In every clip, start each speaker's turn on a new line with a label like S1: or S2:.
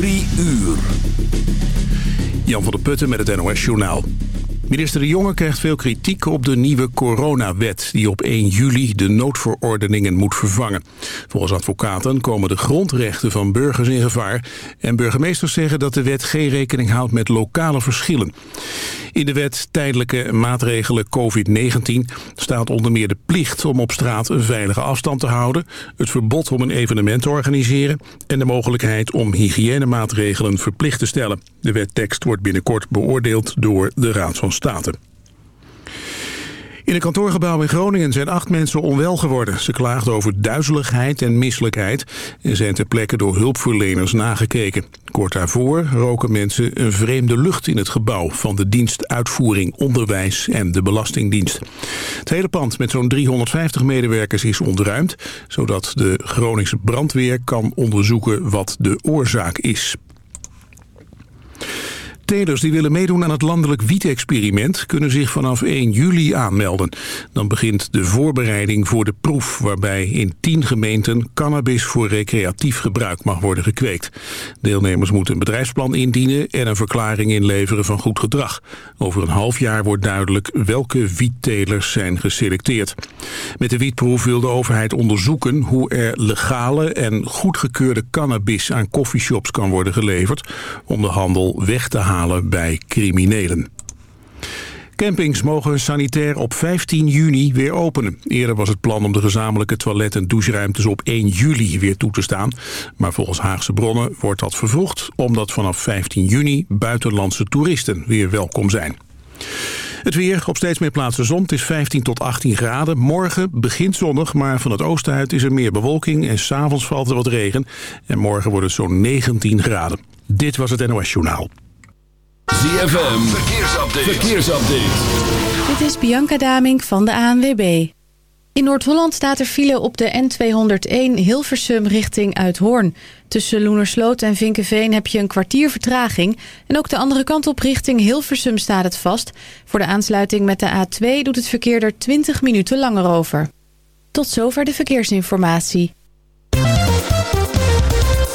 S1: Drie uur. Jan van der Putten met het NOS Journaal. Minister De Jonge krijgt veel kritiek op de nieuwe coronawet... die op 1 juli de noodverordeningen moet vervangen. Volgens advocaten komen de grondrechten van burgers in gevaar... en burgemeesters zeggen dat de wet geen rekening houdt met lokale verschillen. In de wet tijdelijke maatregelen COVID-19 staat onder meer de plicht... om op straat een veilige afstand te houden... het verbod om een evenement te organiseren... en de mogelijkheid om hygiënemaatregelen verplicht te stellen. De wettekst wordt binnenkort beoordeeld door de Raad van. In een kantoorgebouw in Groningen zijn acht mensen onwel geworden. Ze klaagden over duizeligheid en misselijkheid... en zijn ter plekke door hulpverleners nagekeken. Kort daarvoor roken mensen een vreemde lucht in het gebouw... van de dienst Uitvoering Onderwijs en de Belastingdienst. Het hele pand met zo'n 350 medewerkers is ontruimd... zodat de Groningse brandweer kan onderzoeken wat de oorzaak is. Telers die willen meedoen aan het landelijk wietexperiment... kunnen zich vanaf 1 juli aanmelden. Dan begint de voorbereiding voor de proef... waarbij in 10 gemeenten cannabis voor recreatief gebruik mag worden gekweekt. Deelnemers moeten een bedrijfsplan indienen... en een verklaring inleveren van goed gedrag. Over een half jaar wordt duidelijk welke wiettelers zijn geselecteerd. Met de wietproef wil de overheid onderzoeken... hoe er legale en goedgekeurde cannabis aan coffeeshops kan worden geleverd... om de handel weg te halen bij criminelen. Campings mogen sanitair op 15 juni weer openen. Eerder was het plan om de gezamenlijke toilet- en doucheruimtes op 1 juli weer toe te staan. Maar volgens Haagse bronnen wordt dat vervroegd... omdat vanaf 15 juni buitenlandse toeristen weer welkom zijn. Het weer op steeds meer plaatsen zon. Het is 15 tot 18 graden. Morgen begint zonnig, maar van het oosten uit is er meer bewolking... en s'avonds valt er wat regen. En morgen wordt het zo'n 19 graden. Dit was het NOS Journaal.
S2: ZFM, verkeersupdate. verkeersupdate.
S3: Dit is Bianca Damink van de ANWB. In Noord-Holland staat er file op de N201 Hilversum richting Uithoorn. Tussen Loenersloot en Vinkenveen heb je een kwartier vertraging. En ook de andere kant op richting Hilversum staat het vast. Voor de aansluiting met de A2 doet het verkeer er 20 minuten langer over. Tot zover de verkeersinformatie.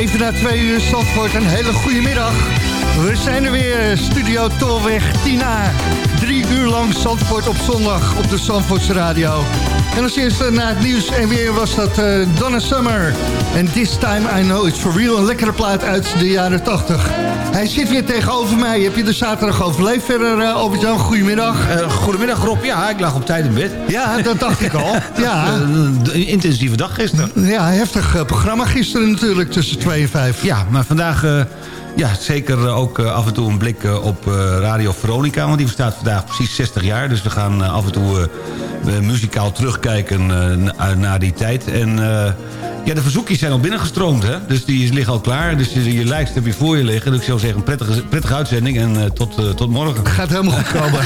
S4: Even na twee uur Zandvoort. Een hele goede middag. We zijn er weer, Studio Tolweg Tina. Drie uur lang Zandvoort op zondag op de Zandvoortse Radio. En als eerste na het nieuws en weer was dat uh, Donna Summer. En This Time I Know It's For Real. Een lekkere plaat uit de jaren 80. Hij zit weer tegenover mij. Heb je de zaterdag overleefd verder, uh, Albert-Jan? Goedemiddag.
S5: Uh, goedemiddag Rob. Ja, ik lag op tijd in bed.
S4: Ja, dat dacht ik al. Ja.
S5: Een intensieve dag gisteren.
S4: Ja, heftig programma gisteren natuurlijk tussen 2 en 5.
S5: Ja, maar vandaag... Ja, zeker ook af en toe een blik op Radio Veronica. Want die bestaat vandaag precies 60 jaar. Dus we gaan af en toe muzikaal terugkijken naar die tijd. En ja, de verzoekjes zijn al binnengestroomd. Hè? Dus die liggen al klaar. Dus je, je lijst heb je voor je liggen. Dus ik zou zeggen, een prettige, prettige uitzending. En tot, tot morgen.
S4: Gaat helemaal goed komen.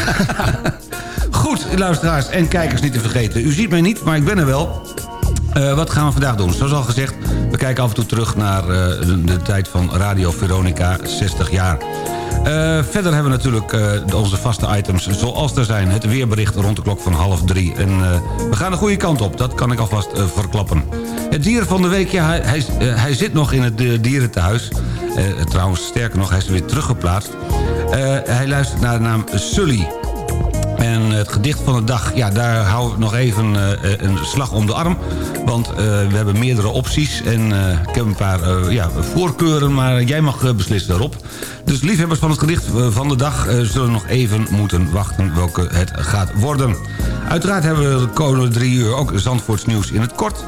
S5: goed, luisteraars en kijkers niet te vergeten. U ziet mij niet, maar ik ben er wel. Uh, wat gaan we vandaag doen? Zoals al gezegd, we kijken af en toe terug naar uh, de, tijd van Radio Veronica, 60 jaar. Uh, verder hebben we natuurlijk onze vaste items zoals er zijn. Het weerbericht rond de klok van half drie. En we gaan de goede kant op, dat kan ik alvast verklappen. Het dier van de week, ja, hij, hij, hij zit nog in het dierentehuis. trouwens, sterker nog, hij is weer teruggeplaatst. hij luistert naar de naam Sully. En het gedicht van de dag, ja, daar houden we nog even uh, een slag om de arm. Want uh, we hebben meerdere opties en ik heb een paar ja, voorkeuren, maar jij mag beslissen daarop. Dus liefhebbers van het gedicht van de dag zullen nog even moeten wachten welke het gaat worden. Uiteraard hebben we de komende drie uur ook Zandvoorts nieuws in het kort.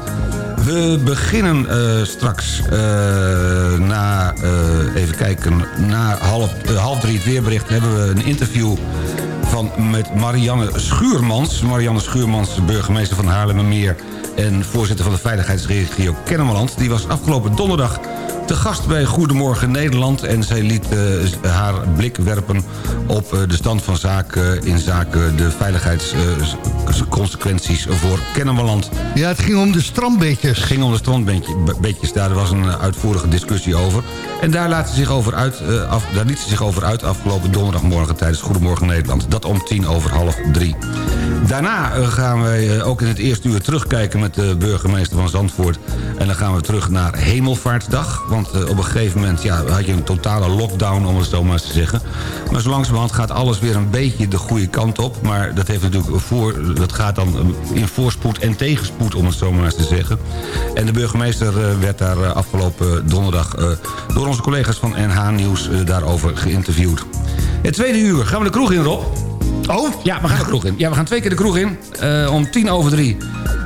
S5: We beginnen straks na, even kijken, na half, half drie het weerbericht hebben we een interview van met Marianne Schuurmans. Marianne Schuurmans, burgemeester van Haarlemmermeer... en voorzitter van de veiligheidsregio Kennemerland. Die was afgelopen donderdag te gast bij Goedemorgen Nederland... en zij liet uh, haar blik werpen op uh, de stand van zaken... in zaken de veiligheidsconsequenties uh, voor Kennemerland.
S4: Ja, het ging om de strandbeetjes.
S5: Het ging om de strandbeetjes. Daar was een uitvoerige discussie over. En daar, laat ze zich over uit, af, daar liet ze zich over uit afgelopen donderdagmorgen... tijdens Goedemorgen Nederland. Dat om tien over half drie. Daarna gaan wij ook in het eerste uur terugkijken... met de burgemeester van Zandvoort. En dan gaan we terug naar Hemelvaartsdag want uh, op een gegeven moment ja, had je een totale lockdown, om het zo maar eens te zeggen. Maar zo langzamerhand gaat alles weer een beetje de goede kant op. Maar dat, heeft natuurlijk voor, dat gaat dan in voorspoed en tegenspoed, om het zo maar eens te zeggen. En de burgemeester werd daar afgelopen donderdag door onze collega's van NH Nieuws daarover geïnterviewd. Het tweede uur gaan we de kroeg in, Rob.
S4: Oh?
S5: Ja, we gaan de kroeg in. Ja, we gaan twee keer de kroeg in. om tien over drie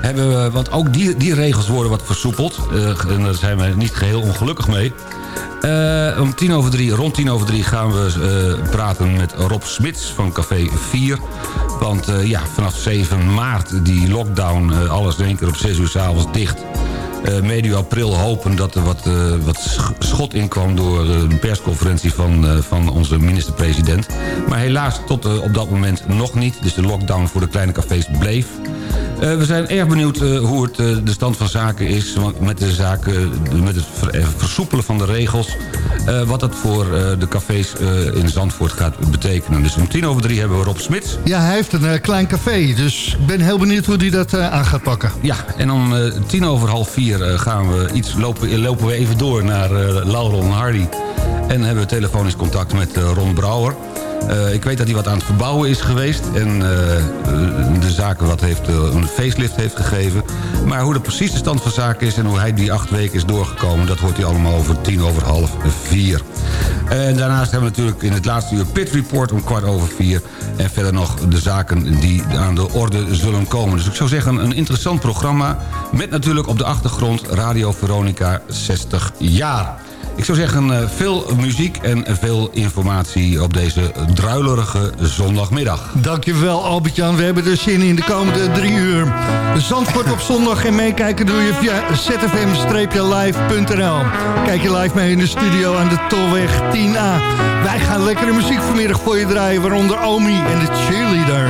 S5: hebben we, want ook die, die regels worden wat versoepeld. Uh, en daar zijn we niet geheel ongelukkig mee. Uh, om tien over drie, rond tien over drie gaan we praten met Rob Smits van Café 4. Want ja, vanaf 7 maart die lockdown, alles in één keer op 6 uur s'avonds dicht. Uh, medio april hopen dat er wat, uh, wat schot inkwam... door uh, de persconferentie van, van onze minister-president. Maar helaas tot op dat moment nog niet. Dus de lockdown voor de kleine cafés bleef. Uh, we zijn erg benieuwd uh, hoe het, uh, de stand van zaken is... met, de zaken, met het versoepelen van de regels... wat dat voor de cafés in Zandvoort gaat betekenen. Dus om tien over drie hebben we Rob Smits.
S4: Ja, hij heeft een klein café, dus ik ben heel benieuwd hoe hij dat aan gaat pakken.
S5: Ja, en om tien over half vier gaan we iets lopen, lopen we even door naar Laurel en Hardy... En hebben we telefonisch contact met Ron Brouwer. Uh, ik weet dat hij wat aan het verbouwen is geweest. En uh, de zaken wat heeft, uh, een facelift heeft gegeven. Maar hoe de precies de stand van zaken is... en hoe hij die acht weken is doorgekomen... dat hoort hij allemaal over tien over half vier. En daarnaast hebben we natuurlijk in het laatste uur Pit Report om kwart over vier. En verder nog de zaken die aan de orde zullen komen. Dus ik zou zeggen een interessant programma. Met natuurlijk op de achtergrond Radio Veronica 60 jaar. Ik zou zeggen, eh, veel muziek en veel informatie op deze druilerige zondagmiddag.
S4: Dankjewel Albert-Jan, we hebben er zin in de komende drie uur. Zandvoort op zondag en meekijken doe je via zfm-live.nl. Kijk je live mee in de studio aan de Tolweg 10A. Wij gaan lekkere muziek vanmiddag voor je draaien, waaronder Omi en de cheerleader.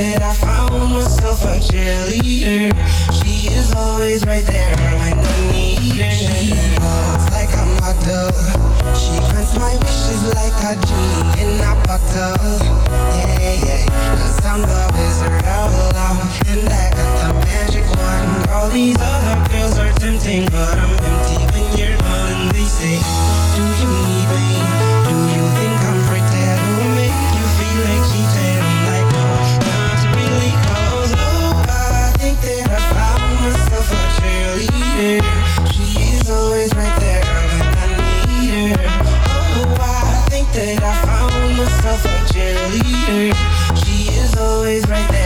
S6: that I found myself a cheerleader. She is always right there when I need her. She walks like a model. She grants my wishes like a genie in a bottle. Yeah, yeah. Cause I'm the wizard of love. And I got the magic wand. All these other girls are tempting, but I'm empty when you're gone. They say, Do you cheerleader. She is always right there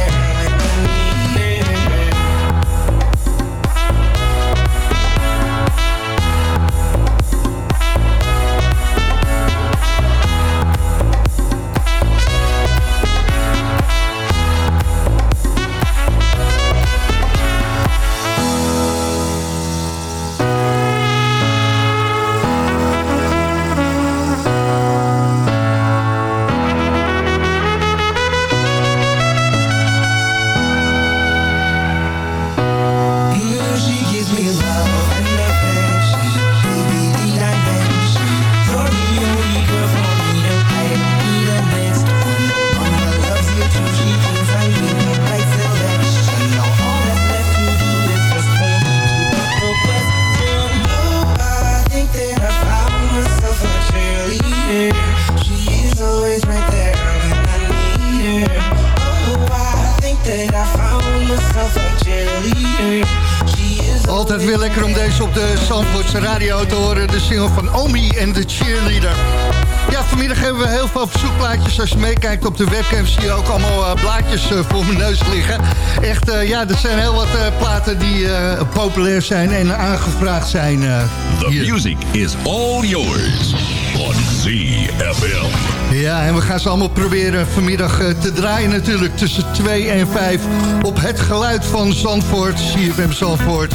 S4: Als je meekijkt op de webcam zie je ook allemaal eh, blaadjes eh, voor mijn neus liggen. Echt, eh, ja, er zijn heel wat platen die populair zijn en aangevraagd zijn.
S7: The
S4: hier.
S7: music is all yours on ZFM.
S4: Ja, en we gaan ze allemaal proberen vanmiddag te draaien natuurlijk tussen 2 en 5 op het geluid van Zandvoort, CFM Zandvoort.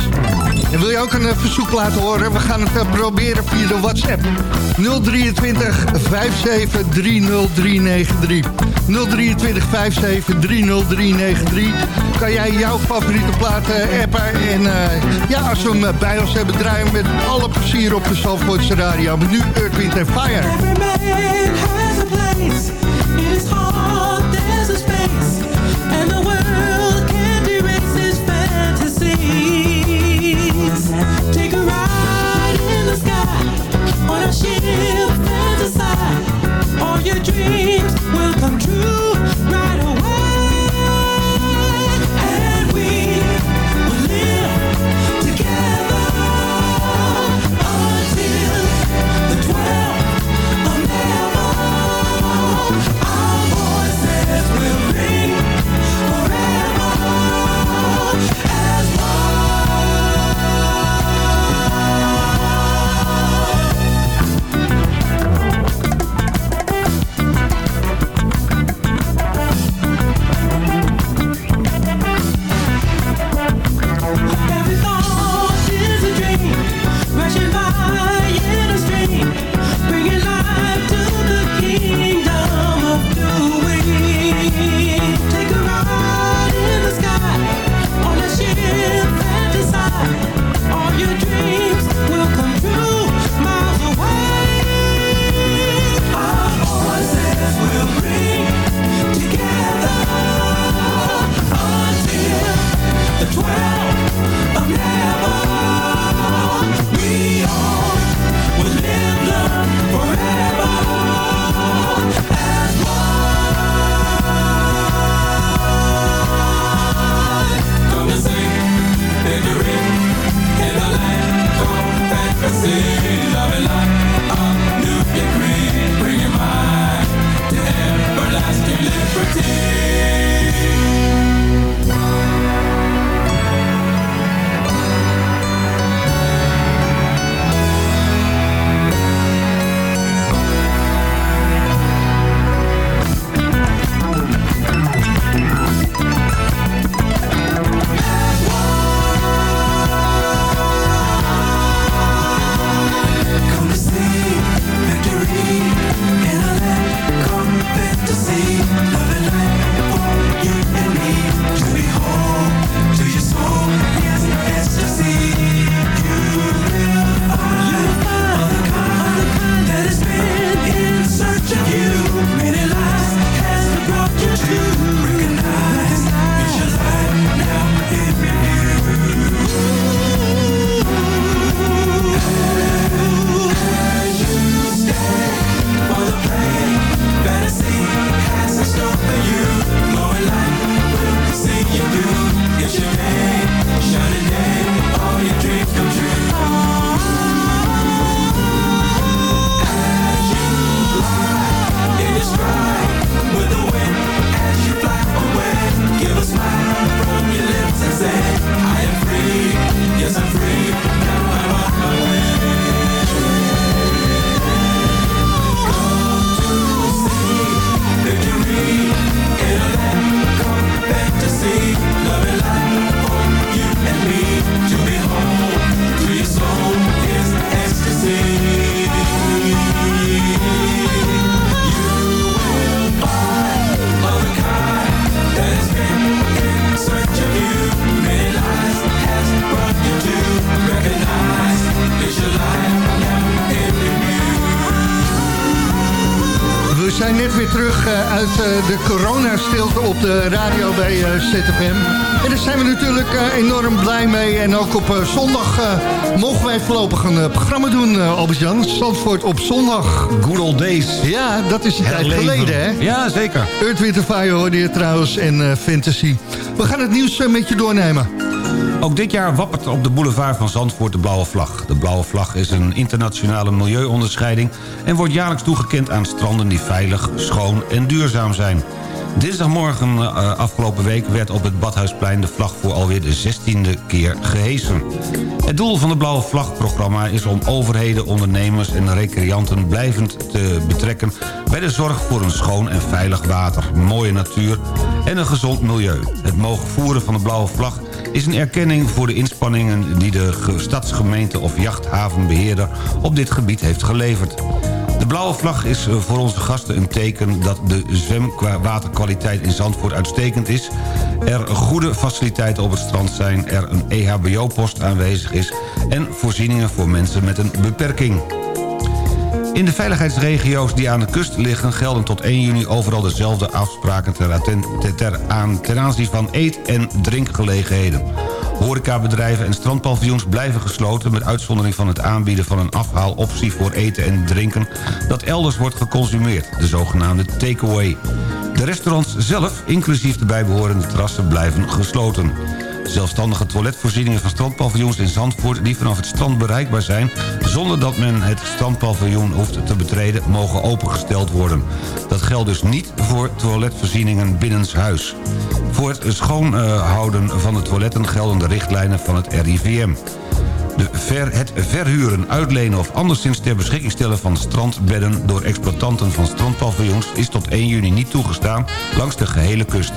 S4: En wil je ook een eh, verzoek laten horen? We gaan het eh, proberen via de WhatsApp. 023 57 30393. 023 57 30393. Kan jij jouw favoriete platen appen? En eh, ja, als we hem eh, bij ons hebben, draaien met alle plezier op de Zandvoortse radio. Nu Earth, Wind Fire.
S6: Your dreams will come true
S4: zijn net weer terug eh, uit uh, de coronastilte op de radio bij uh, ZFM. En daar zijn we natuurlijk enorm blij mee. En ook op zondag mogen wij voorlopig een programma doen, Albert-Jan. Zandvoort op zondag.
S5: Good old days.
S4: Ja, dat is een tijd geleden, hè?
S5: Ja, zeker.
S4: Earth, Wind Fire hoorde je trouwens en Fantasy. We gaan het nieuws met je doornemen.
S5: Ook dit jaar wappert op de boulevard van Zandvoort de blauwe vlag. De blauwe vlag is een internationale milieuonderscheiding... en wordt jaarlijks toegekend aan stranden die veilig, schoon en duurzaam zijn. Dinsdagmorgen uh, afgelopen week werd op het Badhuisplein de vlag voor alweer de 16e keer gehesen. Het doel van het Blauwe Vlag-programma is om overheden, ondernemers en recreanten blijvend te betrekken bij de zorg voor een schoon en veilig water, mooie natuur en een gezond milieu. Het mogen voeren van de Blauwe Vlag is een erkenning voor de inspanningen die de stadsgemeente of jachthavenbeheerder op dit gebied heeft geleverd. De blauwe vlag is eh, voor onze gasten een teken dat de zwemwaterkwaliteit in Zandvoort uitstekend is. Er goede faciliteiten op het strand zijn, er een EHBO-post aanwezig is... en voorzieningen voor mensen met een beperking. In de veiligheidsregio's die aan de kust liggen... gelden tot 1 juni overal dezelfde afspraken ter, aan, ten aanzien van eet- en drinkgelegenheden. Horecabedrijven en strandpaviljoens blijven gesloten... met uitzondering van het aanbieden van een afhaaloptie voor eten en drinken... dat elders wordt geconsumeerd, de zogenaamde takeaway. De restaurants zelf, inclusief de bijbehorende terrassen, blijven gesloten. Zelfstandige toiletvoorzieningen van strandpaviljoens in Zandvoort... die vanaf het strand bereikbaar zijn... zonder dat men het strandpaviljoen hoeft te betreden... mogen opengesteld worden. Dat geldt dus niet voor toiletvoorzieningen binnenshuis. Voor het schoonhouden van de toiletten gelden de richtlijnen van het RIVM. De ver, het verhuren, uitlenen of anderszins ter beschikking stellen van strandbedden... door exploitanten van strandpaviljoens is tot 1 juni niet toegestaan langs de gehele kust.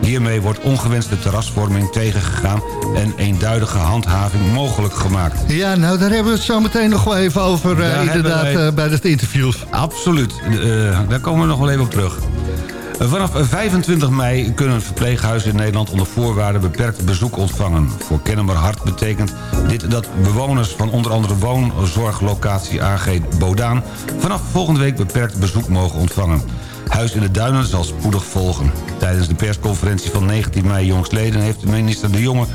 S5: Hiermee wordt ongewenste terrasvorming tegengegaan... en eenduidige handhaving mogelijk gemaakt.
S4: Ja, nou daar hebben we het zo meteen nog wel even over, uh, inderdaad, wij... uh, bij het interview.
S5: Absoluut, uh, daar komen we nog wel even op terug. Vanaf 25 mei kunnen verpleeghuizen in Nederland onder voorwaarden beperkt bezoek ontvangen. Voor Kennemer Hart betekent dit dat bewoners van onder andere woonzorglocatie AG Bodaan... vanaf volgende week beperkt bezoek mogen ontvangen. Huis in de Duinen zal spoedig volgen. Tijdens de persconferentie van 19 mei jongstleden heeft minister De Jonge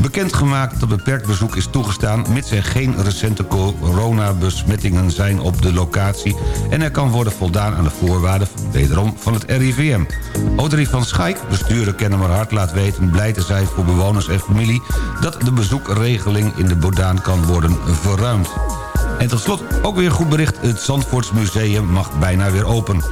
S5: bekendgemaakt dat beperkt bezoek is toegestaan... mits er geen recente coronabesmettingen zijn op de locatie... en er kan worden voldaan aan de voorwaarden, wederom, van het RIVM. Audrey van Schaik, bestuurder Kennemerhart, laat weten... blij te zijn voor bewoners en familie... dat de bezoekregeling in de Bodaan kan worden verruimd. En tot slot ook weer goed bericht, het Zandvoortsmuseum mag bijna weer open.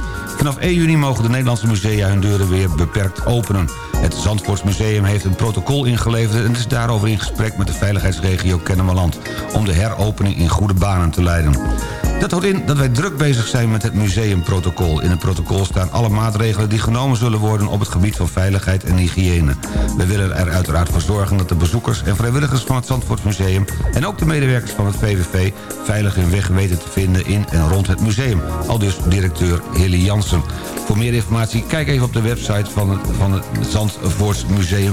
S5: Vanaf 1 juni mogen de Nederlandse musea hun deuren weer beperkt openen. Het Zandvoortsmuseum heeft een protocol ingeleverd... en is daarover in gesprek met de veiligheidsregio Kennemerland... om de heropening in goede banen te leiden. Dat houdt in dat wij druk bezig zijn met het museumprotocol. In het protocol staan alle maatregelen die genomen zullen worden... op het gebied van veiligheid en hygiëne. We willen er uiteraard voor zorgen dat de bezoekers en vrijwilligers van het Zandvoortsmuseum... en ook de medewerkers van het VVV veilig hun weg weten te vinden in en rond het museum. Al dus directeur Hilly Jansen. Voor meer informatie kijk even op de website van het, van het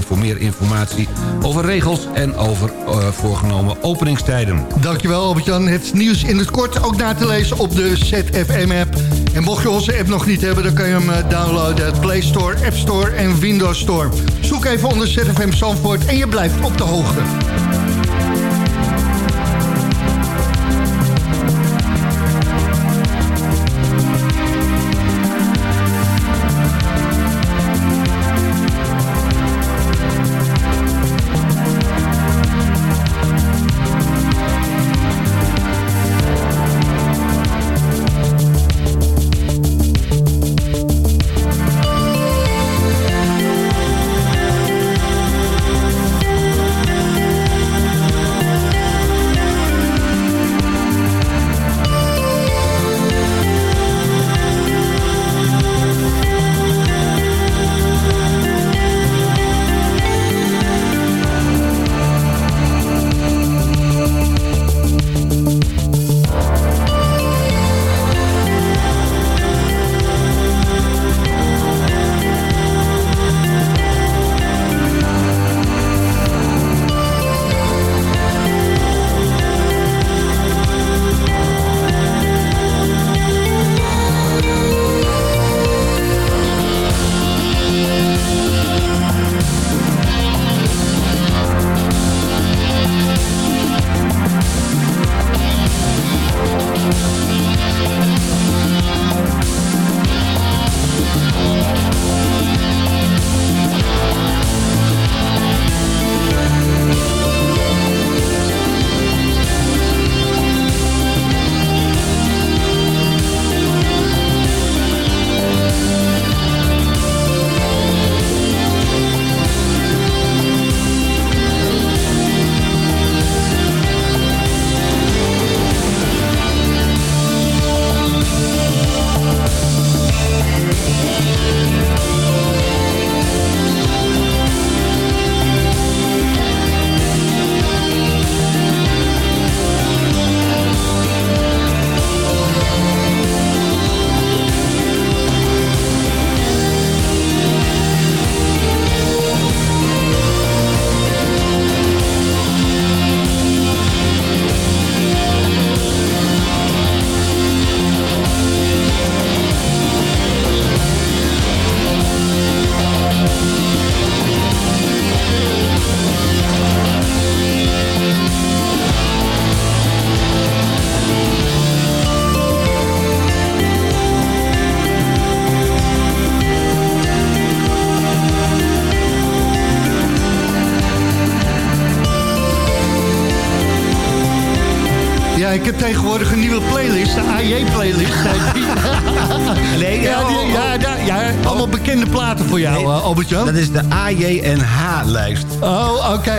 S5: voor meer informatie over regels en over uh, voorgenomen openingstijden.
S4: Dankjewel Albert-Jan. Het nieuws in het kort ook na lezen op de ZFM-app. En mocht je onze app nog niet hebben, dan kan je hem eh, downloaden uit Play Store, App Store en Windows Store. Zoek even onder ZFM Zandvoort en je blijft op de hoogte.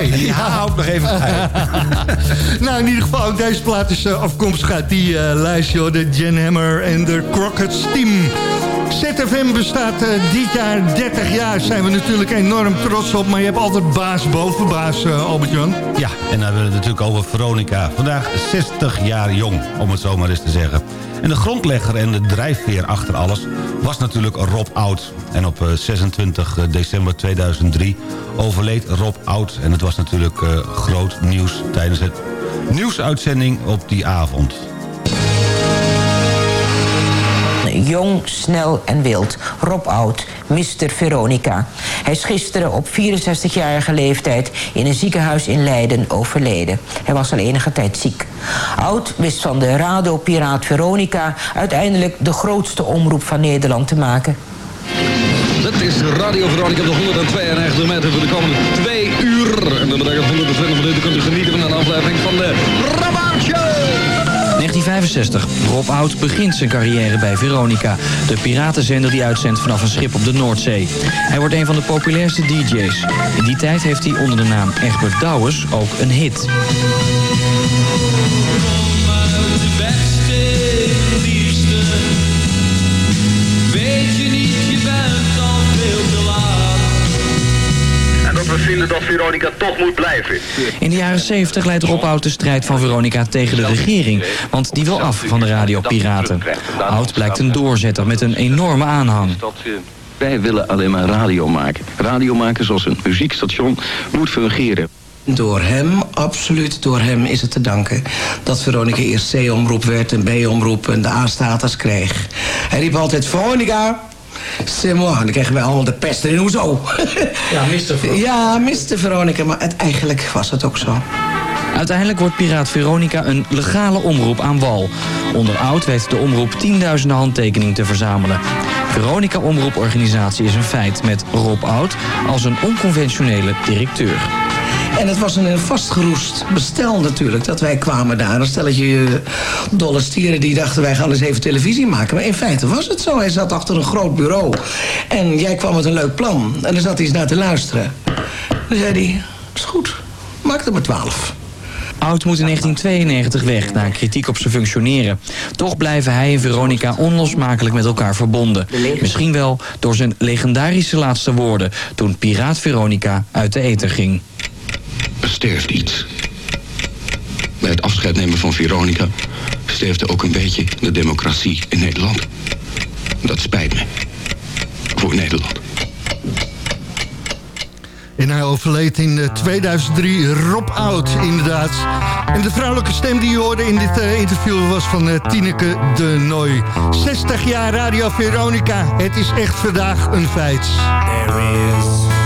S4: Ja.
S5: hou ik nog even bij.
S4: Nou, in ieder geval, ook deze plaat is eh, afkomstig uit die eh, lijst, joh. De Jen Hammer en de Crockett's Team. ZFM bestaat eh, dit jaar 30 jaar. Zijn we natuurlijk enorm trots op. Maar je hebt altijd baas boven baas, Albert-Jan.
S5: Ja, en dan hebben we het natuurlijk over Veronica. Vandaag 60 jaar jong, om het zo maar eens te zeggen. En de grondlegger en de drijfveer achter alles was natuurlijk Rob Oud. En op eh, 26 december 2003 overleed Rob Oud. En het was natuurlijk eh, groot nieuws tijdens het nieuwsuitzending op die avond.
S8: Jong, snel en wild. Rob Oud, Mr. Veronica. Hij is gisteren op 64-jarige leeftijd in een ziekenhuis in Leiden overleden. Hij was al enige tijd ziek. Oud wist van de Rado-piraat Veronica uiteindelijk de grootste omroep van Nederland te maken.
S9: Dat is Radio Veronica op de 192 meter voor de komende twee uur. En dat betekent 120 minuten kunt u genieten van een aflevering van de.
S10: 1965. Rob Oud begint zijn carrière bij Veronica. De piratenzender die uitzendt vanaf een schip op de Noordzee. Hij wordt een van de populairste DJ's. In die tijd heeft hij onder de naam Egbert Douwes ook een hit.
S11: Dat Veronica toch moet blijven.
S10: In de jaren 70 leidt Rob Oud de strijd van Veronica tegen de regering. Want die wil af van de radiopiraten. Oud blijkt een doorzetter met een enorme aanhang.
S12: Wij willen alleen maar radio maken. Radio maken zoals een muziekstation moet fungeren.
S13: Door hem, absoluut door hem is het te danken... dat Veronica eerst C-omroep werd en B-omroep en de A-status kreeg. Hij riep altijd, Veronica, c'est moi. En dan kregen wij allemaal de pest erin. Hoezo?
S10: Ja, Mr. Veronica.
S13: Ja, Mr. Veronica, maar het, eigenlijk was het ook zo.
S10: Uiteindelijk wordt Piraat Veronica een legale omroep aan wal. Onder Oud weet de omroep tienduizenden handtekeningen te verzamelen. Veronica Omroeporganisatie is een feit met Rob Oud als een onconventionele directeur.
S13: En het was een vastgeroest bestel natuurlijk, dat wij kwamen daar. Een stelletje eh, dolle stieren die dachten wij gaan eens even televisie maken. Maar in feite was het zo. Hij zat achter een groot bureau. En jij kwam met een leuk plan. En er zat hij eens naar te luisteren. Dan zei hij, is goed, maak er maar twaalf.
S10: Oud moet in 1992 weg na kritiek op zijn functioneren. Toch blijven hij en Veronica onlosmakelijk met elkaar verbonden. Misschien wel door zijn legendarische laatste woorden... toen Piraat Veronica uit de ether ging.
S12: Er sterft iets. Bij het afscheid nemen van Veronica sterfte ook een beetje de democratie in Nederland. Dat spijt me. Voor Nederland.
S4: En hij overleed in eh, 2003, Rob Oud, inderdaad. En de vrouwelijke stem die je hoorde in dit eh, interview was van eh, Tineke de Nooi. 60 jaar Radio Veronica, het is echt vandaag een feit.
S14: There is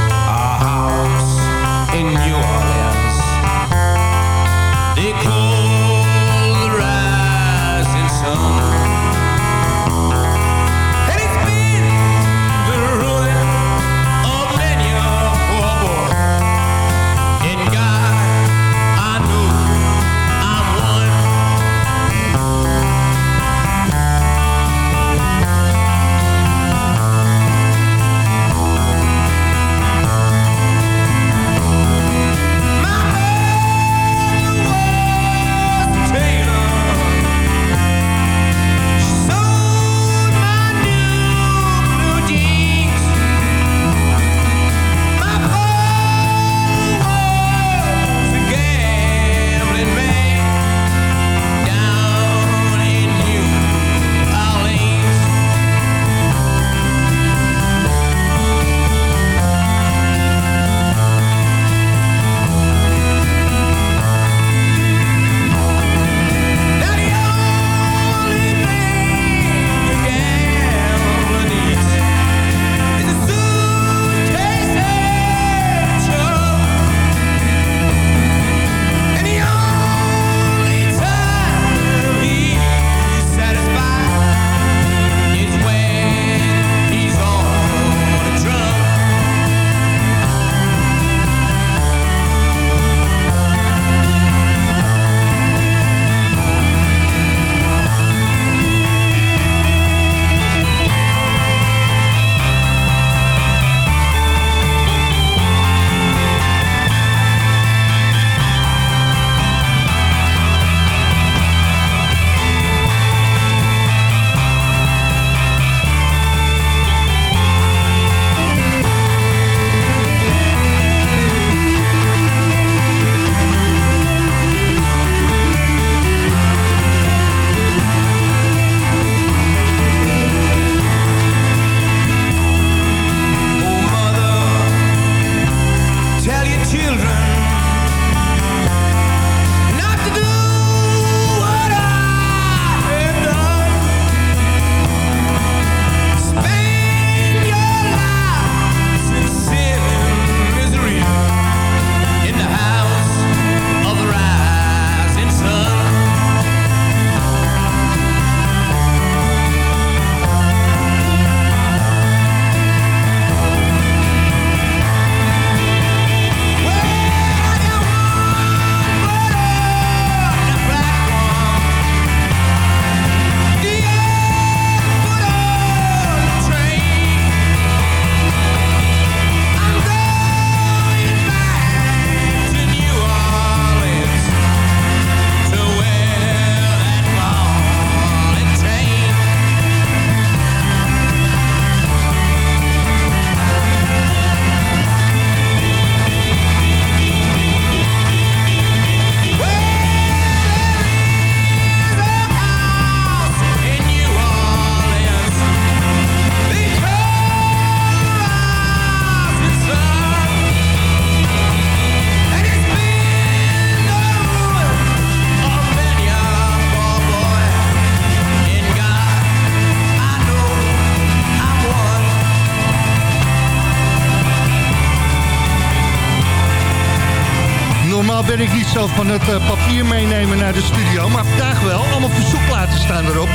S4: zo van het eh, papier meenemen naar de studio. Maar vandaag wel. Allemaal verzoekplaten staan erop.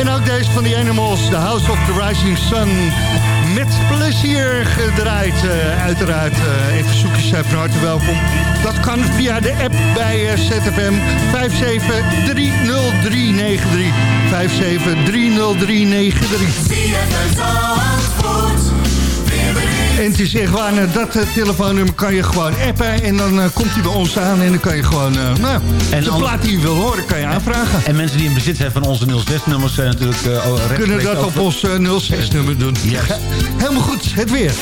S4: En ook deze van The Animals, The House of the Rising Sun. Met plezier gedraaid, uh, uiteraard. Uh, en verzoekjes zijn van harte welkom. Dat kan via de app bij uh, ZFM 5730393. 5730393. En het is echt waar, nou, dat uh, telefoonnummer kan je gewoon appen... en dan uh, komt hij bij ons aan en dan kan je gewoon... Uh, nou, en de plaat die je wil horen, kan je aanvragen.
S5: En mensen die in bezit zijn van onze 06-nummers... zijn natuurlijk
S4: Kunnen dat op ons 06-nummer doen. Yes. Helemaal goed, het weer.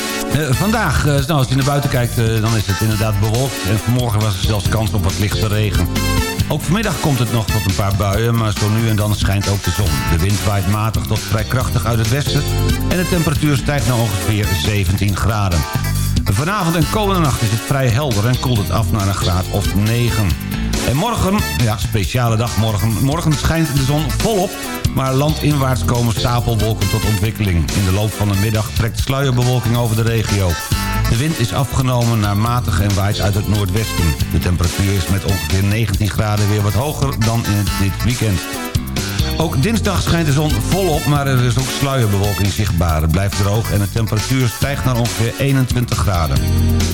S5: vandaag, nou, als je naar buiten kijkt, dan is het inderdaad bewolkt. En vanmorgen was er zelfs kans op wat lichte regen. Ook vanmiddag komt het nog tot een paar buien, maar zo nu en dan schijnt ook de zon. De wind waait matig tot vrij krachtig uit het westen... en de temperatuur stijgt naar ongeveer 17 graden. Vanavond en komende nacht is het vrij helder en koelt het af naar een graad of 9. En morgen, ja, speciale dag morgen. Morgen schijnt de zon volop, maar landinwaarts komen stapelwolken tot ontwikkeling. In de loop van de middag trekt sluierbewolking over de regio. De wind is afgenomen naar matig en waait uit het noordwesten. De temperatuur is met ongeveer 19 graden weer wat hoger dan in dit weekend. Ook dinsdag schijnt de zon volop, maar er is ook sluierbewolking zichtbaar. Het blijft droog en de temperatuur stijgt naar ongeveer 21 graden.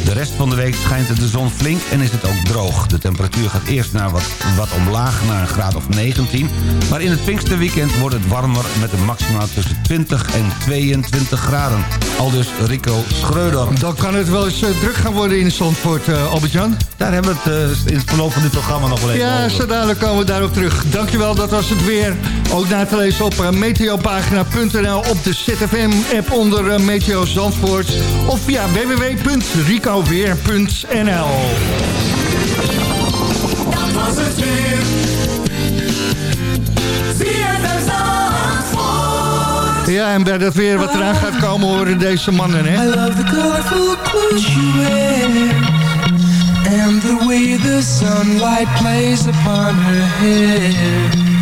S5: De rest van de week schijnt de zon flink en is het ook droog. De temperatuur gaat eerst naar wat, wat omlaag, naar een graad of 19. Maar in het Pinksterweekend wordt het warmer met een maxima tussen 20 en 22 graden. Aldus Rico Schreuder.
S4: Dan kan het wel eens uh, druk gaan worden in Zandvoort, uh, Albert-Jan.
S5: Daar hebben we het uh, in het verloop van dit programma nog wel even
S4: Ja,
S5: over.
S4: zo dadelijk komen we daarop terug. Dankjewel, dat was het weer. Ook na te lezen op uh, meteopagina.nl op de ZFM-app onder uh, Meteo Zandvoort. Of via www.ricoweer.nl
S14: Dat was het weer.
S4: Ja, en bij dat weer wat eraan gaat komen horen deze mannen, hè?
S14: I love the colorful clothes you wear And the way the sunlight plays upon her hair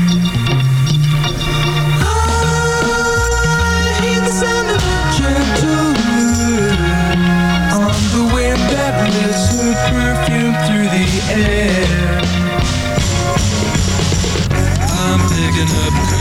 S14: I'm picking up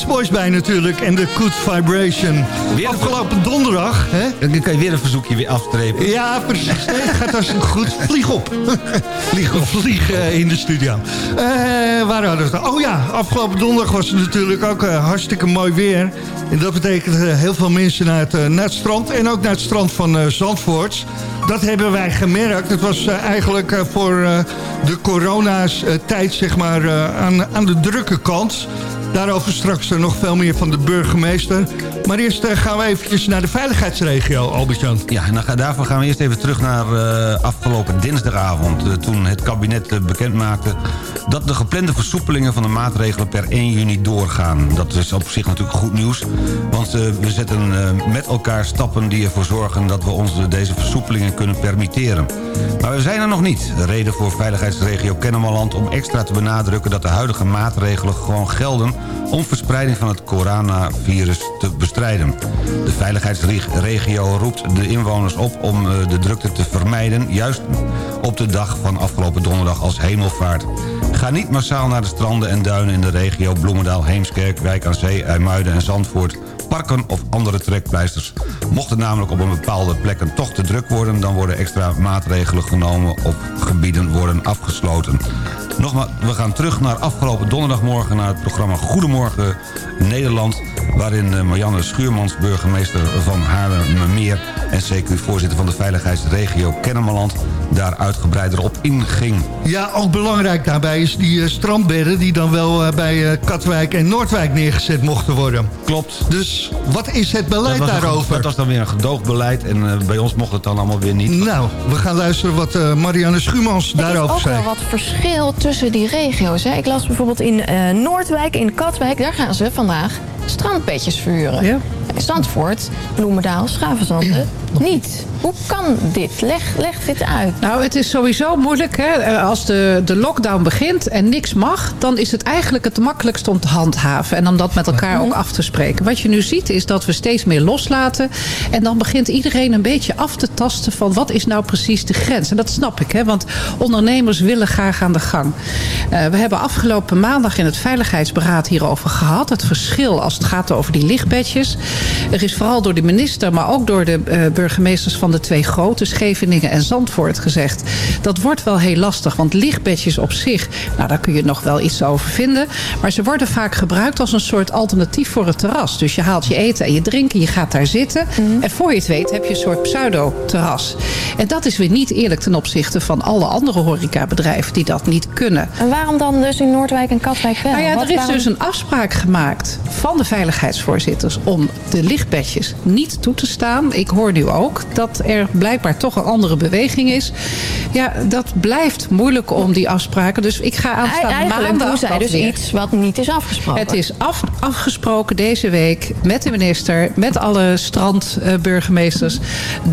S4: Beach Boys bij natuurlijk. En de Good Vibration. Afgelopen donderdag... Hè?
S5: Dan kan je weer een verzoekje weer afstrepen.
S4: Ja, precies. Nee, het gaat als goed. Vlieg op. Vlieg op. Vlieg in de studio. Eh, waar hadden we het? Oh ja, afgelopen donderdag was het natuurlijk ook eh, hartstikke mooi weer. En dat betekent eh, heel veel mensen naar het, naar het strand. En ook naar het strand van Zandvoort. Dat hebben wij gemerkt. Het was eigenlijk voor de corona's eh, tijd zeg maar, aan, aan de drukke kant. Daarover straks eh, nog veel meer van de burgemeester. Maar eerst eh, gaan we eventjes naar de veiligheidsregio, Albert-Jan.
S5: Ja, en daarvoor gaan we eerst even terug naar eh, afgelopen dinsdagavond. toen het kabinet bekend maakte dat de geplande versoepelingen van de maatregelen per 1 juni doorgaan. Dat is op zich natuurlijk goed nieuws. Want eh, we zetten eh, met elkaar stappen die ervoor zorgen dat we ons deze versoepelingen kunnen permitteren. Maar we zijn er nog niet. Reden voor veiligheidsregio Kennemerland om extra te benadrukken dat de huidige maatregelen gewoon gelden om verspreiding van het coronavirus te bestrijden. De veiligheidsregio roept de inwoners op om eh, de drukte te vermijden... juist op de dag van afgelopen donderdag als hemelvaart. Ga niet massaal naar de stranden en duinen in de regio Bloemendaal, Heemskerk, Wijk aan Zee, IJmuiden en Zandvoort parken of andere trekpleisters. Mocht het namelijk op een bepaalde plekken toch te druk worden... dan worden extra maatregelen genomen of gebieden worden afgesloten. Nogmaals, we gaan terug naar afgelopen donderdagmorgen... naar het programma Goedemorgen Nederland... waarin eh, Marianne Schuurmans, burgemeester van Haarlemmermeer... en CQ-voorzitter van de veiligheidsregio Kennemerland... daar uitgebreider op inging.
S4: Ja, ook belangrijk daarbij is die eh, strandbedden... die dan wel eh, bij Katwijk en Noordwijk neergezet mochten worden.
S5: Klopt.
S4: Dus wat is het beleid
S5: dat was een-
S4: daarover?
S5: dat was dan weer een gedoogbeleid en bij ons mocht het dan allemaal weer niet.
S4: Nou, we gaan luisteren wat Marianne Schuurmans
S15: Er is
S4: daarover
S15: ook
S4: zei.
S15: wel wat verschil tussen die regio's. Hè. Ik las bijvoorbeeld in Noordwijk, in Katwijk... daar gaan ze vandaag strandbedjes verhuren. In Zandvoort, Bloemendaal, Schavenzanden niet. Hoe kan dit? Leg, leg dit uit.
S16: Nou, het is sowieso moeilijk. Hè? Eh, Als de, de lockdown begint en niks mag... dan is het eigenlijk het makkelijkst om te handhaven. En om dat met elkaar ook af te spreken. Wat je nu ziet is dat we steeds meer loslaten. En dan begint iedereen een beetje af te tasten... van wat is nou precies de grens. En dat snap ik, hè? want ondernemers willen graag aan de gang. Eh, we hebben afgelopen maandag in het Veiligheidsberaad hierover gehad. Het verschil als het gaat over die lichtbedjes. Er is vooral door de minister, maar ook door de eh, burgemeesters van de twee grote, Scheveningen en Zandvoort, gezegd. Dat wordt wel heel lastig, want lichtbedjes op zich, nou daar kun je nog wel iets over vinden. Maar ze worden vaak gebruikt als een soort alternatief voor het terras. Dus je haalt je eten en je drinken, je gaat daar zitten. En voor je het weet heb je een soort pseudo-terras. En dat is weer niet eerlijk ten opzichte van alle andere horecabedrijven die dat niet kunnen.
S15: En waarom dan dus in Noordwijk en Katwijk wel?
S16: Nou ja,
S15: Wat-
S16: er is
S15: waarom-
S16: dus een afspraak gemaakt van de veiligheidsvoorzitters om de lichtbedjes niet toe te staan. Ik hoor nu ook dat er blijkbaar toch een andere beweging is. Ja, dat blijft moeilijk om die afspraken. Dus ik ga aanstaande
S15: Eigenlijk
S16: maandag
S15: zij dus
S16: weer.
S15: iets wat niet is afgesproken.
S16: Het is af, afgesproken deze week met de minister, met alle strandburgemeesters,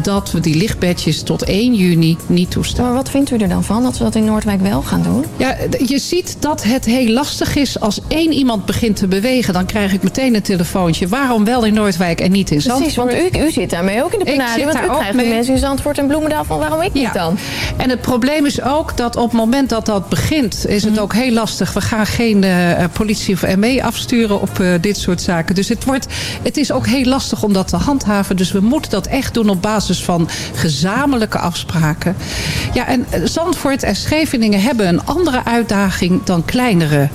S16: dat we die lichtbedjes tot 1 juni niet toestaan.
S15: Maar wat vindt u er dan van dat we dat in Noordwijk wel gaan doen?
S16: Ja, je ziet dat het heel lastig is als één iemand begint te bewegen. Dan krijg ik meteen een telefoontje. Waarom wel in Noordwijk en niet in Zandvoort?
S15: Precies, want u, u zit daarmee ook in de
S16: Ik
S15: penarie.
S16: zit
S15: Want
S16: daar
S15: u
S16: ook
S15: krijgt de mensen in Zandvoort en Bloemendaal van waarom ik niet dan?
S16: En het probleem is ook dat op het moment dat dat begint... is het ook heel lastig. We gaan geen eh, politie of ME afsturen op eh, dit soort zaken. Dus het, wordt, het is ook heel lastig om dat te handhaven. Dus we moeten dat echt doen op basis van gezamenlijke afspraken. Ja, en eh, Zandvoort en Scheveningen hebben een andere uitdaging... dan kleinere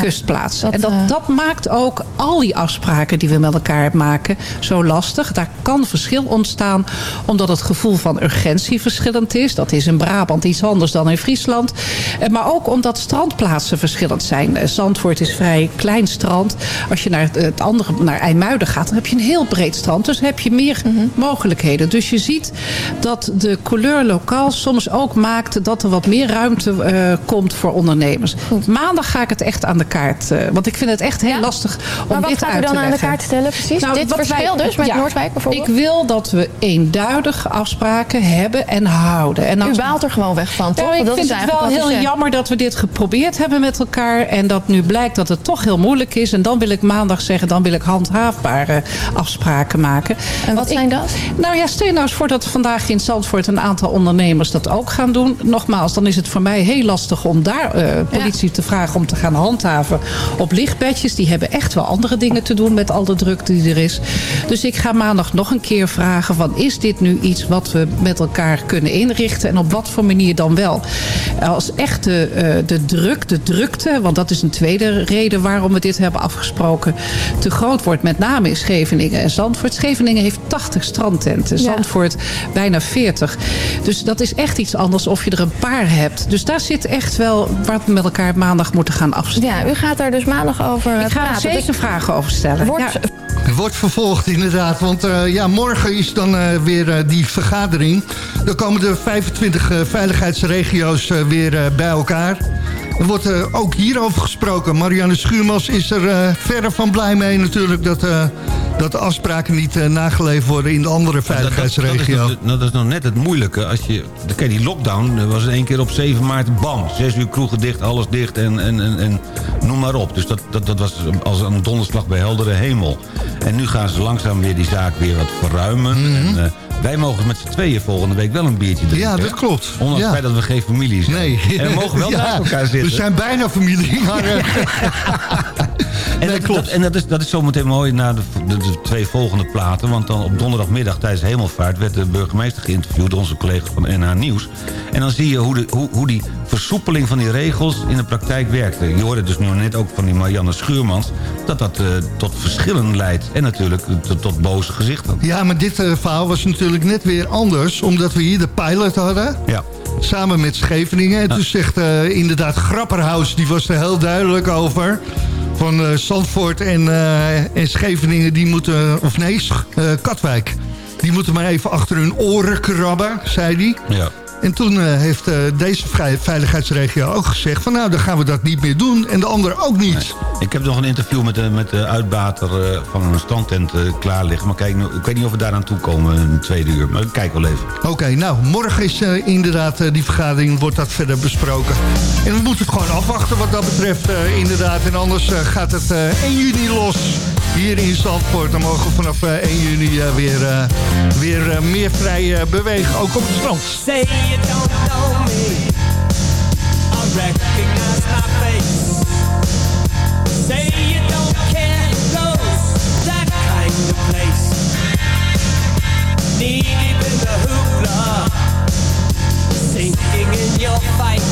S16: kustplaatsen. en dat, dat maakt ook al die afspraken die we met elkaar maken zo lastig. Daar kan verschil ontstaan omdat het gevoel van urgentie verschillend is. Dat is in Brabant iets anders dan in Friesland. Eh, Maar ook omdat strandplaatsen verschillend zijn. Eh, Zandvoort is vrij klein strand. Als je naar het- andere, naar IJmuiden gaat, dan heb je een heel breed strand. Dus heb je meer mogelijkheden. Dus je ziet dat de couleur lokaal soms ook maakt dat er wat meer ruimte eh, komt voor ondernemers. Maandag ga ik het echt aan de kaart. eh, want ik vind het echt heel lastig om
S15: Maar wat
S16: dit
S15: gaat u dan aan de kaart stellen precies? Dit
S16: wat
S15: verschil dus met Noordwijk bijvoorbeeld?
S16: Ik wil dat we eenduidige afspraken hebben en houden. En
S15: U baalt er gewoon weg van, toch?
S16: Ja, ik
S15: Dat
S16: vind
S15: is
S16: het wel heel
S15: zegt.
S16: jammer dat we dit geprobeerd hebben met elkaar. En dat nu blijkt dat het toch heel moeilijk is. En dan wil ik maandag zeggen, dan wil ik handhaafbare afspraken maken.
S15: En wat
S16: ik-
S15: zijn dat?
S16: Nou ja, stel nou eens voor dat vandaag in Zandvoort een aantal ondernemers dat ook gaan doen. Nogmaals, dan is het voor mij heel lastig om daar eh, politie te vragen om te gaan handhaven. Handhaven op lichtbedjes. Die hebben echt wel andere dingen te doen met al de druk die er is. Dus ik ga maandag nog een keer vragen van is dit nu iets wat we met elkaar kunnen inrichten en op wat voor manier dan wel. Als echt de, eh, de druk, de drukte, want dat is een tweede reden waarom we dit hebben afgesproken, te groot wordt. Met name in Scheveningen en Zandvoort. Scheveningen heeft 80 strandtenten. Zandvoort bijna 40. Dus dat is echt iets anders of je er een paar hebt. Dus daar zit echt wel wat we met elkaar maandag moeten gaan.
S15: Ja, u gaat daar dus maandag over
S16: Ik ga er zeker vragen over stellen.
S15: Wordt,
S16: Ja.
S4: Wordt vervolgd inderdaad, want eh, ja, morgen is dan eh, weer eh, die vergadering. Dan komen de 25 eh, veiligheidsregio's eh, weer eh, bij elkaar. Er wordt eh, ook hierover gesproken. Marianne Schuurmans is er verre van blij mee natuurlijk... dat, eh, dat de afspraken niet nageleefd worden in de andere veiligheidsregio.
S5: Dat, is, nou, dat is nog net het moeilijke. Als je, kijk, die lockdown was in één keer op 7 maart, bam. 6 uur kroegen dicht, alles dicht en, en, en, en noem maar op. Dus dat, dat, dat was als een donderslag bij heldere hemel. En nu gaan ze langzaam weer die zaak weer wat verruimen. en, eh, wij mogen met z'n tweeën volgende week wel een biertje drinken.
S4: Ja, dat klopt.
S5: Ondanks
S4: Ja.
S5: het feit dat we geen familie zijn.
S4: Nee.
S5: En we mogen wel
S4: Ja,
S5: naast elkaar zitten.
S4: We zijn bijna familie, maar... eh,
S5: En, dat, dat- en dat, is, dat is zometeen mooi na de, de, de twee volgende platen. Want dan op donderdagmiddag tijdens Hemelvaart... werd de burgemeester geïnterviewd, onze collega van NH Nieuws. En dan zie je hoe, de, hoe, hoe die versoepeling van die regels in de praktijk werkte. Je hoorde dus nu net ook van die Marianne Schuurmans... dat dat eh, tot verschillen leidt. En natuurlijk tot, tot boze gezichten.
S4: Ja, maar dit eh, verhaal was natuurlijk net weer anders... omdat we hier de pilot hadden.
S5: Ja.
S4: Samen met Scheveningen. En toen zegt eh, inderdaad Grapperhaus, die was er heel duidelijk over... van eh, Zandvoort en, eh, en Scheveningen, die moeten... of nee, Katwijk. Die moeten maar even achter hun oren krabben, zei hij.
S5: Ja.
S4: En toen eh, heeft eh, deze veiligheidsregio ook gezegd... van nou, dan gaan we dat niet meer doen. En de andere ook niet.
S5: Ik heb nog een interview met de, met de uitbater eh, van een standtent eh, klaar liggen. Maar kijk, ik weet niet of we daaraan toekomen in het tweede uur. Maar kijk wel even.
S4: Oké, nou, morgen is eh, inderdaad eh, die vergadering, wordt dat verder besproken. En we moeten het gewoon afwachten wat dat betreft, eh, inderdaad. En anders eh, gaat het eh 1 juni los hier in Zandvoort. Dan mogen we vanaf eh, 1 juni eh, weer, eh, weer eh, meer vrij eh, bewegen, ook op het strand.
S14: Say you don't know me. I recognize my face. Say you don't care close, that kind of place. Knee deep in the hoopla, sinking in your fight.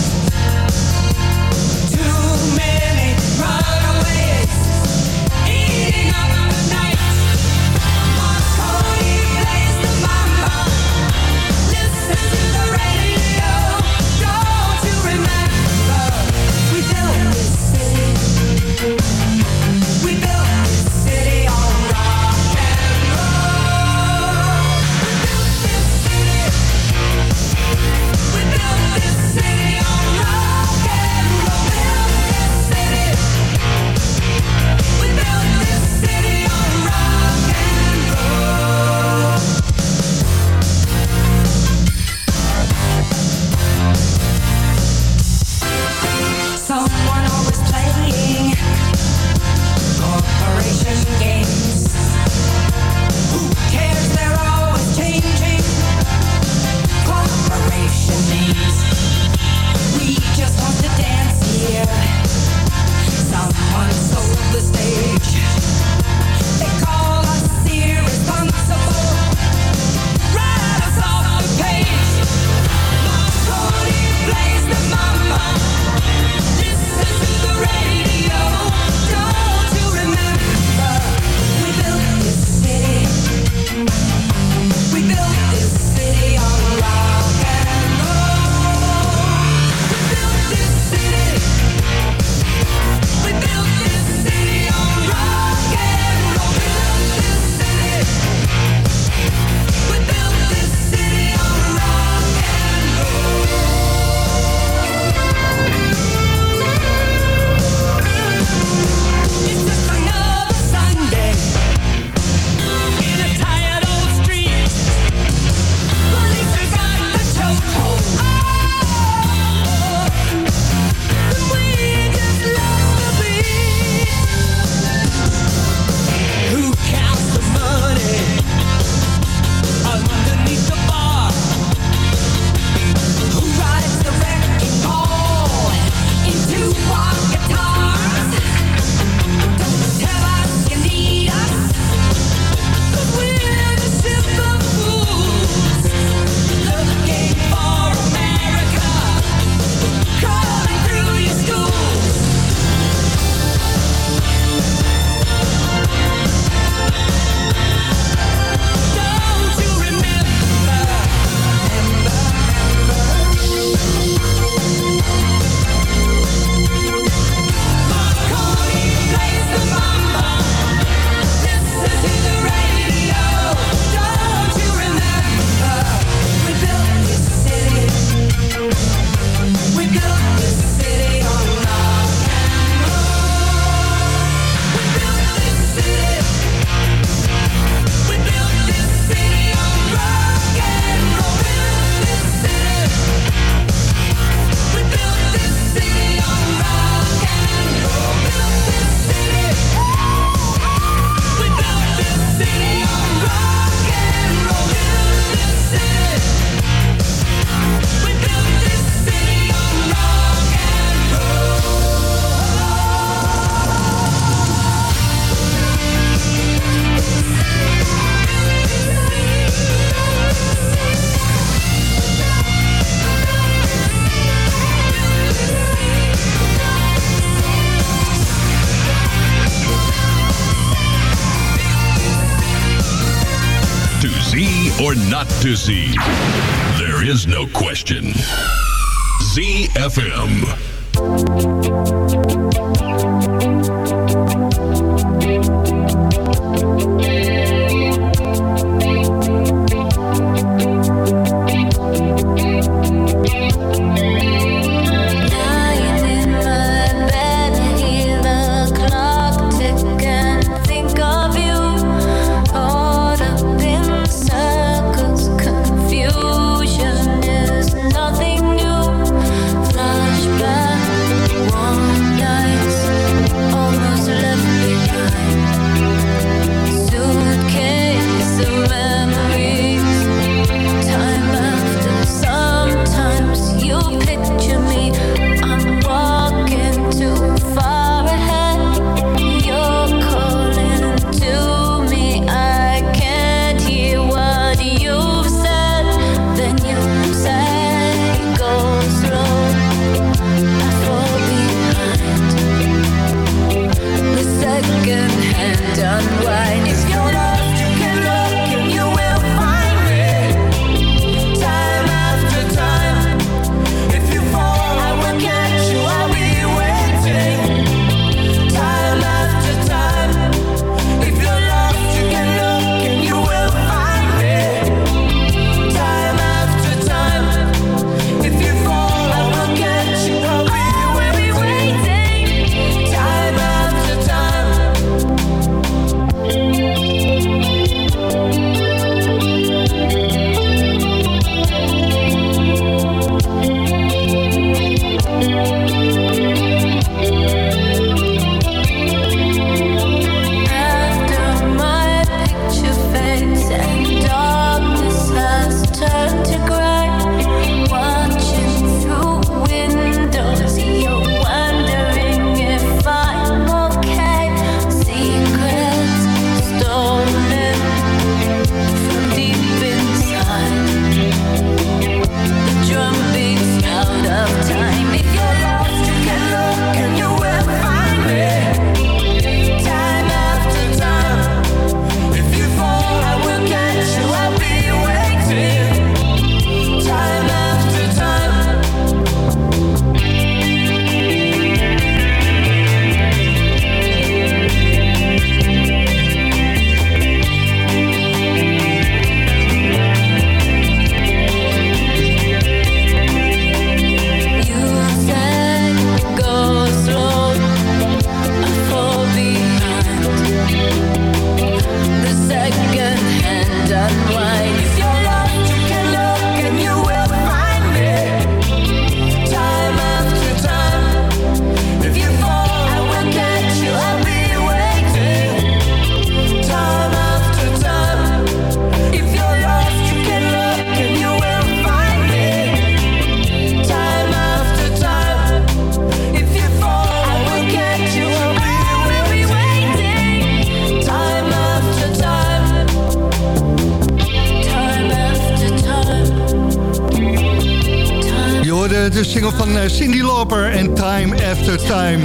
S4: Eh, Cindy Lauper en Time After Time.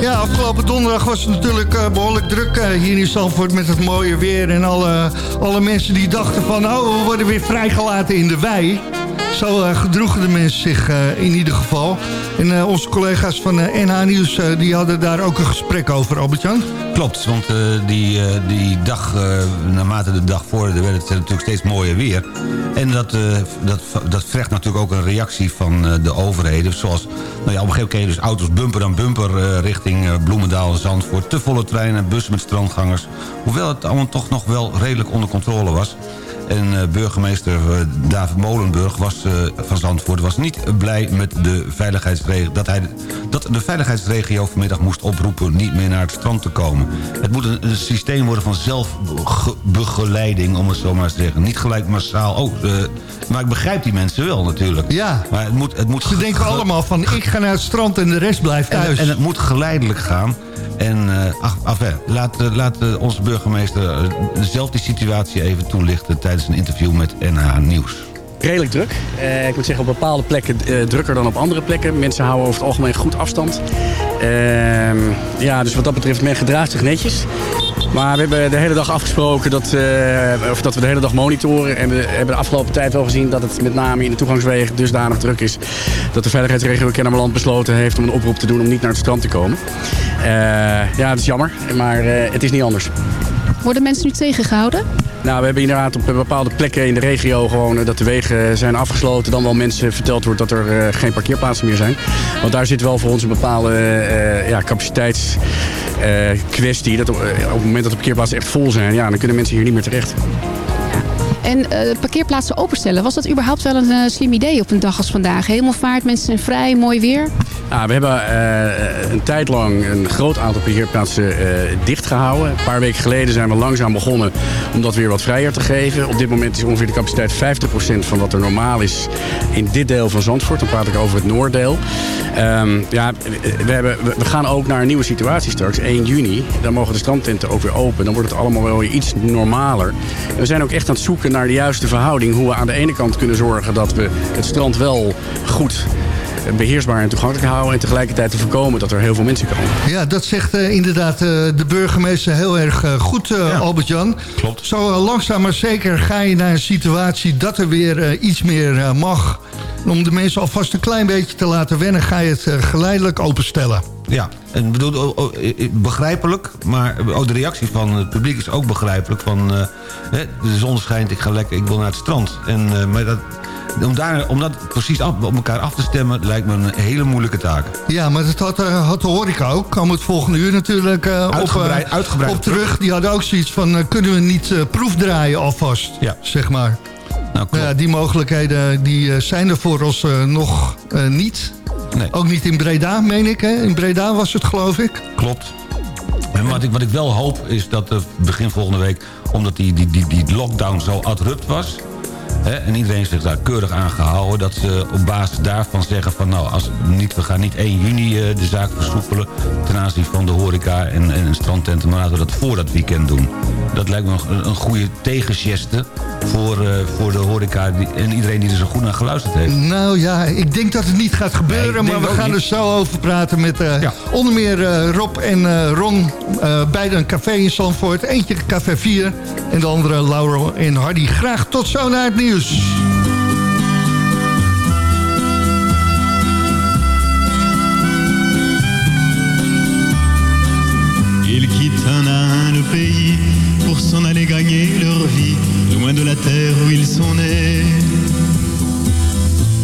S4: Ja, afgelopen donderdag was het natuurlijk eh, behoorlijk druk eh, hier in Zandvoort met het mooie weer. En alle, alle mensen die dachten van, oh, we worden weer vrijgelaten in de wei. Zo eh, gedroegen de mensen zich eh, in ieder geval. En eh, onze collega's van NH Nieuws, die hadden daar ook een gesprek over, Albert-Jan.
S5: Klopt, want die, die dag, naarmate de dag vorderde, werd het natuurlijk steeds mooier weer. En dat, dat, dat natuurlijk ook een reactie van de overheden. Zoals, nou ja, op een gegeven moment dus auto's bumper aan bumper richting Bloemendaal en Zandvoort. Te volle treinen, bussen met strandgangers. Hoewel het allemaal toch nog wel redelijk onder controle was. En eh, burgemeester eh, David Molenburg was, eh, van Zandvoort was niet blij met de veiligheidsregio... Dat, hij, dat de veiligheidsregio vanmiddag moest oproepen niet meer naar het strand te komen. Het moet een, een systeem worden van zelfbegeleiding, om het zo maar te zeggen. Niet gelijk massaal. Oh, eh, maar ik begrijp die mensen wel natuurlijk.
S4: Ja.
S5: Maar het moet, het moet
S4: Ze denken allemaal van, ik ga naar het strand en de rest blijft
S5: en,
S4: thuis.
S5: en het moet geleidelijk gaan. En uh, ach, enfin, laat, uh, laat onze burgemeester zelf die situatie even toelichten... tijdens een interview met NH Nieuws.
S17: Redelijk druk. ik moet zeggen, op bepaalde plekken drukker dan op andere plekken. Mensen houden over het algemeen goed afstand. Ehm, ja, dus wat dat betreft, men gedraagt zich netjes. Maar we hebben de hele dag afgesproken dat, eh, of dat we de hele dag monitoren. En we hebben de afgelopen tijd wel gezien dat het met name in de toegangswegen dusdanig druk is. Dat de veiligheidsregio Kennemerland besloten heeft om een oproep te doen om niet naar het strand te komen. Eh, ja, dat is jammer, maar eh, het is niet anders.
S18: Worden mensen nu tegengehouden?
S17: Nou, we hebben inderdaad op bepaalde plekken in de regio gewoon eh, dat de wegen zijn afgesloten. Dan wel mensen verteld wordt dat er eh, geen parkeerplaatsen meer zijn. Want daar zit wel voor ons een bepaalde eh, ja, capaciteitskwestie. dat op, het moment dat de parkeerplaatsen echt vol zijn, ja, dan kunnen mensen hier niet meer terecht.
S18: En parkeerplaatsen openstellen, was dat überhaupt wel een slim idee op een dag als vandaag? Hemelvaart, mensen zijn vrij, mooi weer.
S17: Nou, we hebben eh, een tijd lang een groot aantal parkeerplaatsen dichtgehouden. Een paar weken geleden zijn we langzaam begonnen om dat weer wat vrijer te geven. Op dit moment is ongeveer de capaciteit 50% van wat er normaal is in dit deel van Zandvoort. Dan praat ik over het Noorddeel. Ehm, ja, we, hebben, we gaan ook naar een nieuwe situatie straks, 1 juni. Dan mogen de strandtenten ook weer open. Dan wordt het allemaal wel weer iets normaler. En we zijn ook echt aan het zoeken naar de juiste verhouding. Hoe we aan de ene kant kunnen zorgen dat we het strand wel goed beheersbaar en toegankelijk houden... en tegelijkertijd te voorkomen dat er heel veel mensen komen.
S4: Ja, dat zegt uh, inderdaad uh, de burgemeester heel erg uh, goed, ja, Albert-Jan.
S5: Klopt.
S4: Zo langzaam maar zeker ga je naar een situatie dat er weer iets meer mag. Om de mensen alvast een klein beetje te laten wennen... ga je het geleidelijk openstellen.
S5: Ja, en bedoel, oh, oh, begrijpelijk, maar oh, de reactie van het publiek is ook begrijpelijk. Van, uh, de zon schijnt, ik ga lekker, ik wil naar het strand. En, uh, maar dat, om, daar, om dat precies af, op elkaar af te stemmen lijkt me een hele moeilijke taak.
S4: Ja, maar dat had, uh, had de horeca ook. Kwam het volgende uur natuurlijk uh,
S5: uitgebreid,
S4: op,
S5: uitgebreid
S4: op terug. Die hadden ook zoiets van, kunnen we niet proefdraaien alvast,
S5: ja.
S4: zeg maar.
S5: Nou,
S4: ja, die mogelijkheden die zijn er voor ons nog niet.
S5: Nee.
S4: Ook niet in Breda, meen ik. Hè? In Breda was het, geloof ik.
S5: Klopt. En wat ik, wat ik wel hoop is dat begin volgende week... omdat die, die, die, die lockdown zo abrupt was... En iedereen zich daar keurig aan gehouden... dat ze op basis daarvan zeggen van... nou, als niet, we gaan niet 1 juni uh, de zaak versoepelen... ten aanzien van de horeca en, en strandtenten... maar laten we dat voor dat weekend doen. Dat lijkt me een, een goede tegengeste voor, uh, voor de horeca die, en iedereen die er zo goed naar geluisterd heeft.
S4: Nou ja, ik denk dat het niet gaat gebeuren... Nee, maar we gaan niet. er zo over praten met uh, ja. onder meer uh, Rob en Ron. beide een café in Zandvoort. Eentje café 4 en de andere Laurel en Hardy. Graag tot zo naar het nieuws.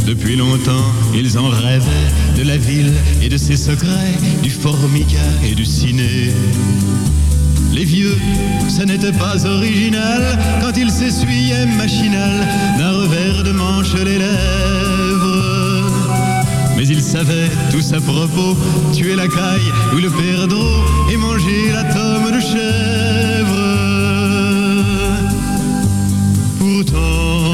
S19: Depuis longtemps, ils en rêvaient de la ville et de ses secrets, du formica et du ciné. Les vieux, ce n'était pas original quand ils s'essuyaient machinal d'un revers de manche les lèvres. Mais ils savaient tous à propos tuer la caille ou le perdreau et manger la tome de chèvre. Pourtant,